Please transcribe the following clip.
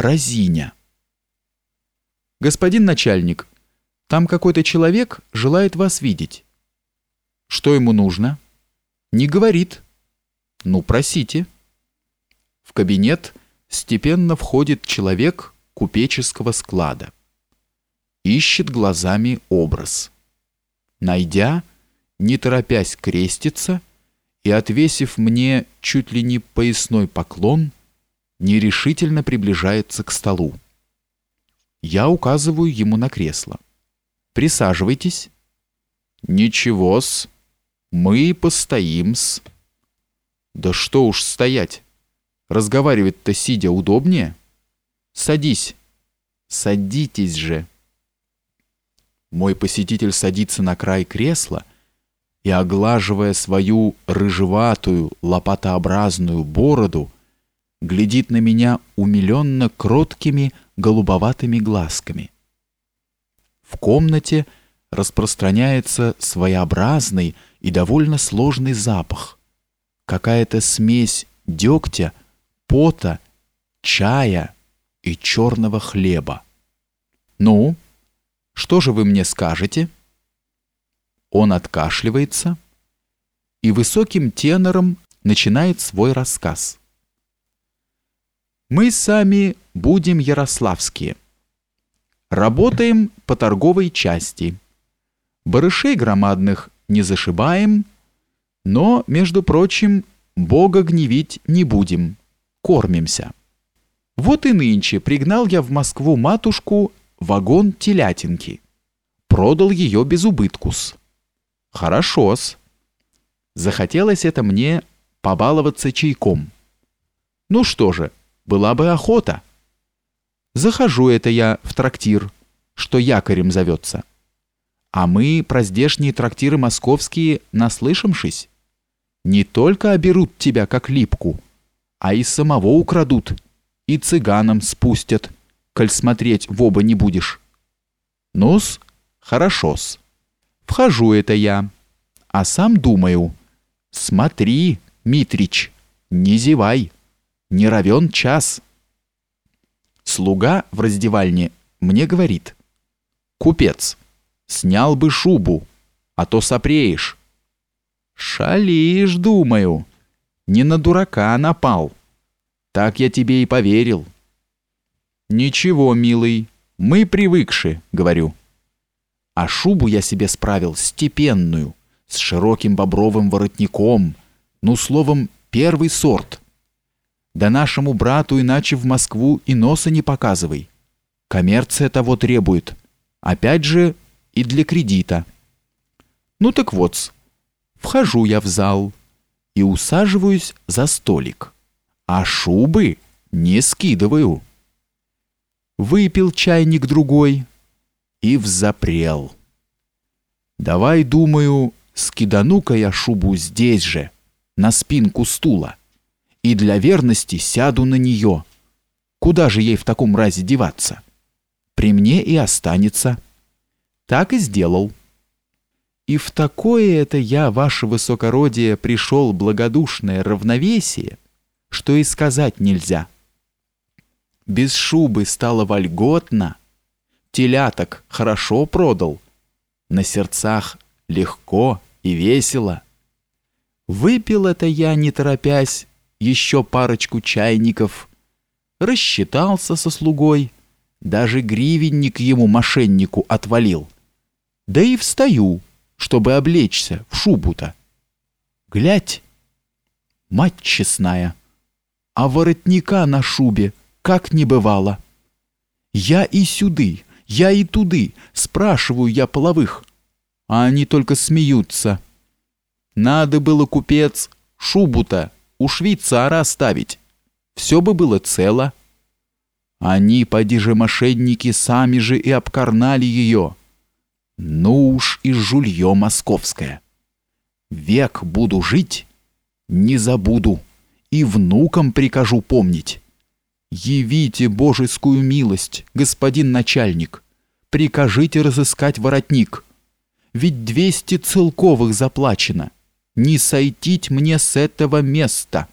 разиня. Господин начальник, там какой-то человек желает вас видеть. Что ему нужно? Не говорит. Ну, просите. В кабинет степенно входит человек купеческого склада. Ищет глазами образ. Найдя, не торопясь крестится и, отвесив мне чуть ли не поясной поклон, нерешительно приближается к столу. Я указываю ему на кресло. Присаживайтесь. Ничего-с, мы постоим-с. Да что уж стоять. Разговаривать-то сидя удобнее. Садись. Садитесь же. Мой посетитель садится на край кресла и, оглаживая свою рыжеватую, лопатообразную бороду, глядит на меня умиленно кроткими голубоватыми глазками. В комнате распространяется своеобразный и довольно сложный запах. Какая-то смесь дегтя, пота, чая и черного хлеба. Ну, что же вы мне скажете? Он откашливается и высоким тенором начинает свой рассказ. Мы сами будем ярославские. Работаем по торговой части. Барышей громадных не зашибаем, но, между прочим, Бога гневить не будем, кормимся. Вот и нынче пригнал я в Москву матушку вагон телятинки. Продал ее без убыткус. Хорошо-с. Захотелось это мне побаловаться чайком. Ну что же, была бы охота. Захожу это я в трактир, что якорем зовется. А мы про здешние трактиры московские наслышимшись. Не только оберут тебя как липку, а и самого украдут, и цыганам спустят, коль смотреть в оба не будешь. Ну-с, хорошо-с. Вхожу это я, а сам думаю, смотри, Митрич, не зевай, не равен час. Слуга в раздевальне мне говорит, купец, снял бы шубу, а то сопреешь. Шалишь, думаю, не на дурака напал. Так я тебе и поверил. Ничего, милый, мы привыкши, говорю. А шубу я себе справил степенную, с широким бобровым воротником, ну, словом, первый сорт. Да нашему брату иначе в Москву и носа не показывай. Коммерция того требует. Опять же, и для кредита. Ну так вот, вхожу я в зал и усаживаюсь за столик, а шубы не скидываю. Выпил чайник другой и взапрел. Давай, думаю, скидану-ка я шубу здесь же, на спинку стула, и для верности сяду на нее. Куда же ей в таком разе деваться? При мне и останется. Так и сделал. И в такое это я, ваше высокородие, пришел благодушное равновесие, что и сказать нельзя. Без шубы стало вольготно, теляток хорошо продал, на сердцах легко и весело. Выпил это я, не торопясь, еще парочку чайников, рассчитался со слугой, даже гривенник ему мошеннику отвалил. Да и встаю, чтобы облечься в шубу-то. Глядь, мать честная, а воротника на шубе как не бывало. Я и сюды, я и туды, спрашиваю я половых, а они только смеются. Надо было, купец, шубу-то у швейцара оставить. Все бы было цело. Они, поди же мошенники, сами же и обкарнали ее. Ну уж и жулье московское. Век буду жить, не забуду, и внукам прикажу помнить. Явите божескую милость, господин начальник, прикажите разыскать воротник. Ведь двести целковых заплачено. Не сойтить мне с этого места».